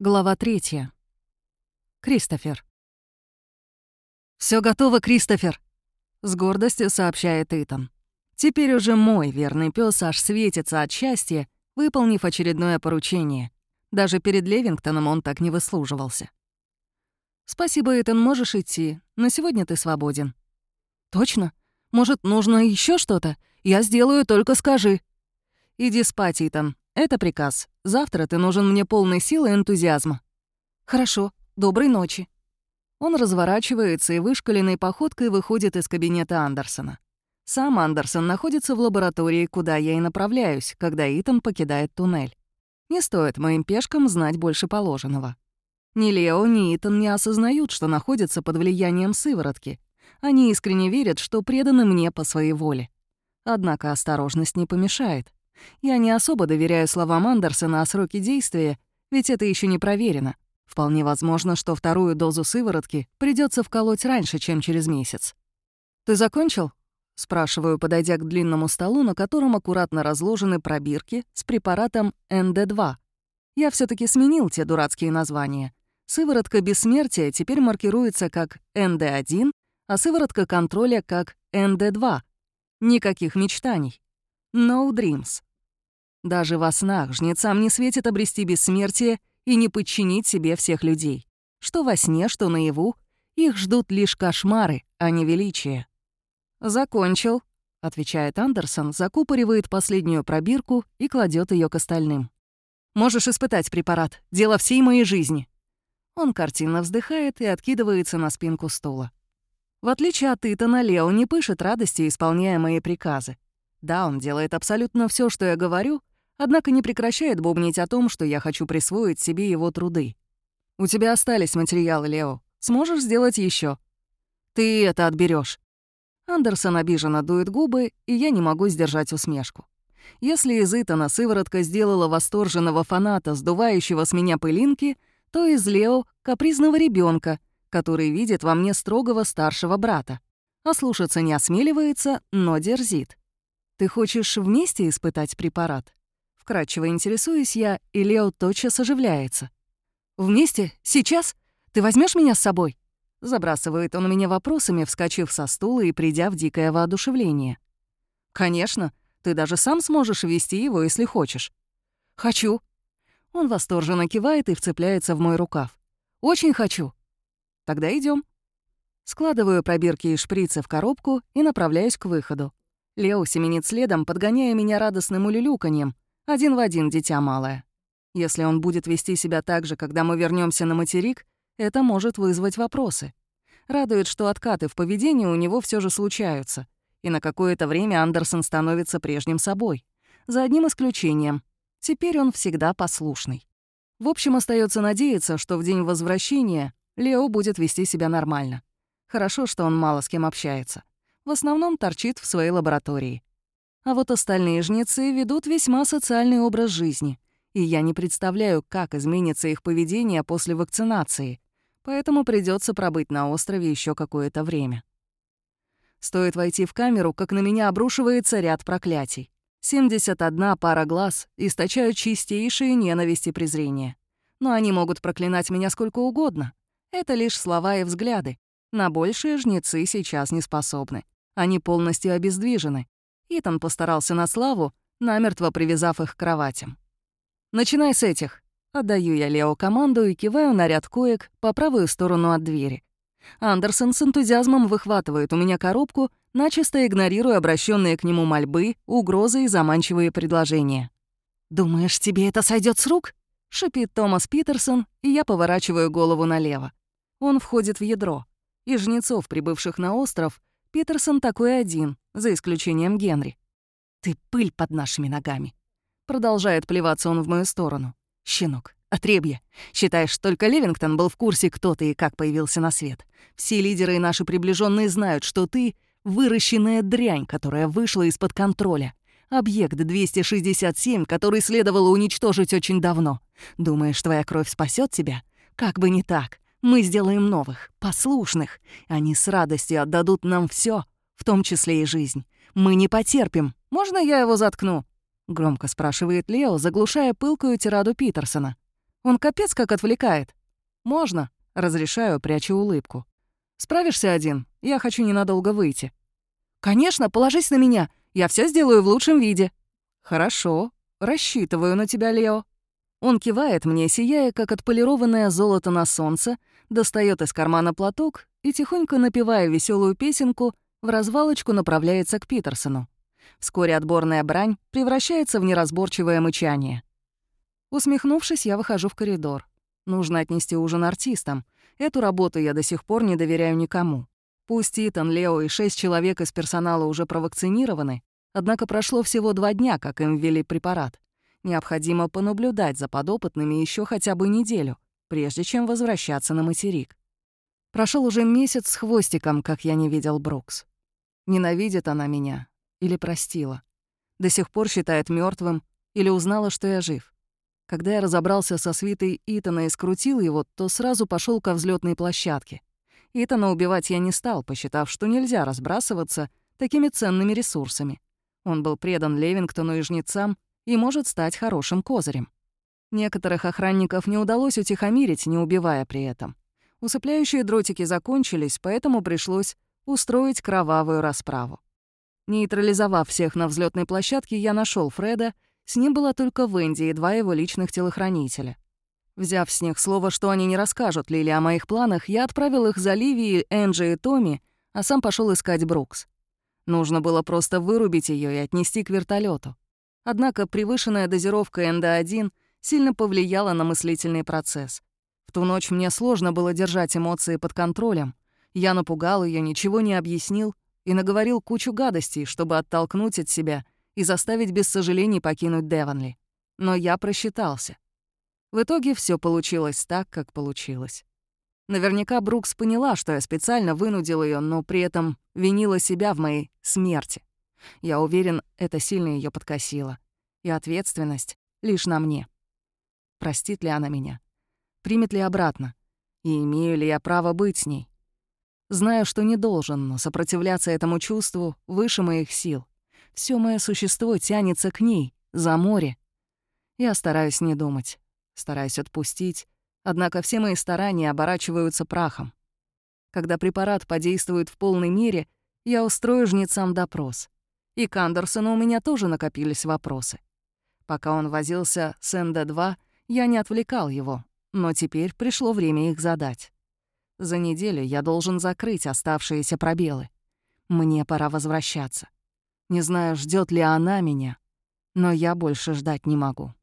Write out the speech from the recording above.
Глава третья. Кристофер. Все готово, Кристофер!» — с гордостью сообщает Итан. Теперь уже мой верный пес аж светится от счастья, выполнив очередное поручение. Даже перед Левингтоном он так не выслуживался. «Спасибо, Итан, можешь идти. На сегодня ты свободен». «Точно? Может, нужно еще что-то? Я сделаю, только скажи». «Иди спать, Итан. Это приказ. Завтра ты нужен мне полной силы и энтузиазма». «Хорошо. Доброй ночи». Он разворачивается и вышкаленной походкой выходит из кабинета Андерсона. Сам Андерсон находится в лаборатории, куда я и направляюсь, когда Итан покидает туннель. Не стоит моим пешкам знать больше положенного. Ни Лео, ни Итан не осознают, что находятся под влиянием сыворотки. Они искренне верят, что преданы мне по своей воле. Однако осторожность не помешает. Я не особо доверяю словам Андерсона о сроке действия, ведь это еще не проверено. Вполне возможно, что вторую дозу сыворотки придется вколоть раньше, чем через месяц. «Ты закончил?» — спрашиваю, подойдя к длинному столу, на котором аккуратно разложены пробирки с препаратом НД-2. Я все таки сменил те дурацкие названия. Сыворотка бессмертия теперь маркируется как НД-1, а сыворотка контроля как НД-2. Никаких мечтаний. No dreams. Даже во снах жнецам не светит обрести бессмертие и не подчинить себе всех людей. Что во сне, что наяву, их ждут лишь кошмары, а не величие. «Закончил», — отвечает Андерсон, закупоривает последнюю пробирку и кладет ее к остальным. «Можешь испытать препарат. Дело всей моей жизни». Он картинно вздыхает и откидывается на спинку стула. В отличие от Итана, Лео не пышет радостью, исполняя мои приказы. Да, он делает абсолютно все, что я говорю, однако не прекращает бубнить о том, что я хочу присвоить себе его труды. «У тебя остались материалы, Лео. Сможешь сделать еще. «Ты это отберешь. Андерсон обиженно дует губы, и я не могу сдержать усмешку. Если из Итана сыворотка сделала восторженного фаната, сдувающего с меня пылинки, то из Лео — капризного ребенка, который видит во мне строгого старшего брата. А слушаться не осмеливается, но дерзит. «Ты хочешь вместе испытать препарат?» Вкратчиво интересуюсь я, и Лео тотчас оживляется. «Вместе? Сейчас? Ты возьмешь меня с собой?» Забрасывает он меня вопросами, вскочив со стула и придя в дикое воодушевление. «Конечно, ты даже сам сможешь вести его, если хочешь». «Хочу». Он восторженно кивает и вцепляется в мой рукав. «Очень хочу». «Тогда идем. Складываю пробирки и шприцы в коробку и направляюсь к выходу. Лео семенит следом, подгоняя меня радостным улюлюканьем. Один в один, дитя малое. Если он будет вести себя так же, когда мы вернемся на материк, это может вызвать вопросы. Радует, что откаты в поведении у него все же случаются, и на какое-то время Андерсон становится прежним собой. За одним исключением. Теперь он всегда послушный. В общем, остается надеяться, что в день возвращения Лео будет вести себя нормально. Хорошо, что он мало с кем общается. В основном торчит в своей лаборатории. А вот остальные жнецы ведут весьма социальный образ жизни, и я не представляю, как изменится их поведение после вакцинации, поэтому придется пробыть на острове еще какое-то время. Стоит войти в камеру, как на меня обрушивается ряд проклятий. 71 пара глаз источают чистейшие ненависть и презрение. Но они могут проклинать меня сколько угодно. Это лишь слова и взгляды. На большие жнецы сейчас не способны. Они полностью обездвижены. Итан постарался на славу, намертво привязав их к кроватям. «Начинай с этих», Отдаю я Лео команду и киваю на ряд коек по правую сторону от двери. Андерсон с энтузиазмом выхватывает у меня коробку, начисто игнорируя обращенные к нему мольбы, угрозы и заманчивые предложения. «Думаешь, тебе это сойдет с рук?» — шипит Томас Питерсон, и я поворачиваю голову налево. Он входит в ядро. Из жнецов, прибывших на остров, Питерсон такой один, за исключением Генри. «Ты пыль под нашими ногами», — продолжает плеваться он в мою сторону. «Щенок, отребье. Считаешь, только Левингтон был в курсе, кто ты и как появился на свет. Все лидеры и наши приближенные знают, что ты — выращенная дрянь, которая вышла из-под контроля. Объект 267, который следовало уничтожить очень давно. Думаешь, твоя кровь спасет тебя? Как бы не так. Мы сделаем новых, послушных. Они с радостью отдадут нам все, в том числе и жизнь. Мы не потерпим. Можно я его заткну?» — громко спрашивает Лео, заглушая пылкую тираду Питерсона. Он капец как отвлекает. Можно, разрешаю, прячу улыбку. Справишься один? Я хочу ненадолго выйти. Конечно, положись на меня. Я все сделаю в лучшем виде. Хорошо. Рассчитываю на тебя, Лео. Он кивает мне, сияя, как отполированное золото на солнце, достает из кармана платок и, тихонько напевая веселую песенку, в развалочку направляется к Питерсону. Вскоре отборная брань превращается в неразборчивое мычание. Усмехнувшись, я выхожу в коридор. Нужно отнести ужин артистам. Эту работу я до сих пор не доверяю никому. Пусть Итан, Лео и шесть человек из персонала уже провакцинированы, однако прошло всего два дня, как им ввели препарат. Необходимо понаблюдать за подопытными еще хотя бы неделю, прежде чем возвращаться на материк. Прошел уже месяц с хвостиком, как я не видел Брукс. Ненавидит она меня или простила. До сих пор считает мертвым или узнала, что я жив. Когда я разобрался со свитой Итана и скрутил его, то сразу пошел ко взлетной площадке. Итана убивать я не стал, посчитав, что нельзя разбрасываться такими ценными ресурсами. Он был предан Левингтону и жнецам и может стать хорошим козырем. Некоторых охранников не удалось утихомирить, не убивая при этом. Усыпляющие дротики закончились, поэтому пришлось устроить кровавую расправу. Нейтрализовав всех на взлетной площадке, я нашел Фреда, с ним была только Венди и два его личных телохранителя. Взяв с них слово, что они не расскажут Лили о моих планах, я отправил их за Ливией, Энджи и Томми, а сам пошел искать Брукс. Нужно было просто вырубить ее и отнести к вертолету. Однако превышенная дозировка НД-1 сильно повлияла на мыслительный процесс. В ту ночь мне сложно было держать эмоции под контролем. Я напугал ее, ничего не объяснил и наговорил кучу гадостей, чтобы оттолкнуть от себя и заставить без сожалений покинуть Девонли. Но я просчитался. В итоге все получилось так, как получилось. Наверняка Брукс поняла, что я специально вынудил ее, но при этом винила себя в моей смерти. Я уверен, это сильно ее подкосило. И ответственность лишь на мне. Простит ли она меня? Примет ли обратно? И имею ли я право быть с ней? Знаю, что не должен, но сопротивляться этому чувству выше моих сил. Все мое существо тянется к ней, за море. Я стараюсь не думать стараюсь отпустить, однако все мои старания оборачиваются прахом. Когда препарат подействует в полной мере, я устрою жнецам допрос. И к Андерсону у меня тоже накопились вопросы. Пока он возился с НД-2, я не отвлекал его, но теперь пришло время их задать. За неделю я должен закрыть оставшиеся пробелы. Мне пора возвращаться. Не знаю, ждет ли она меня, но я больше ждать не могу.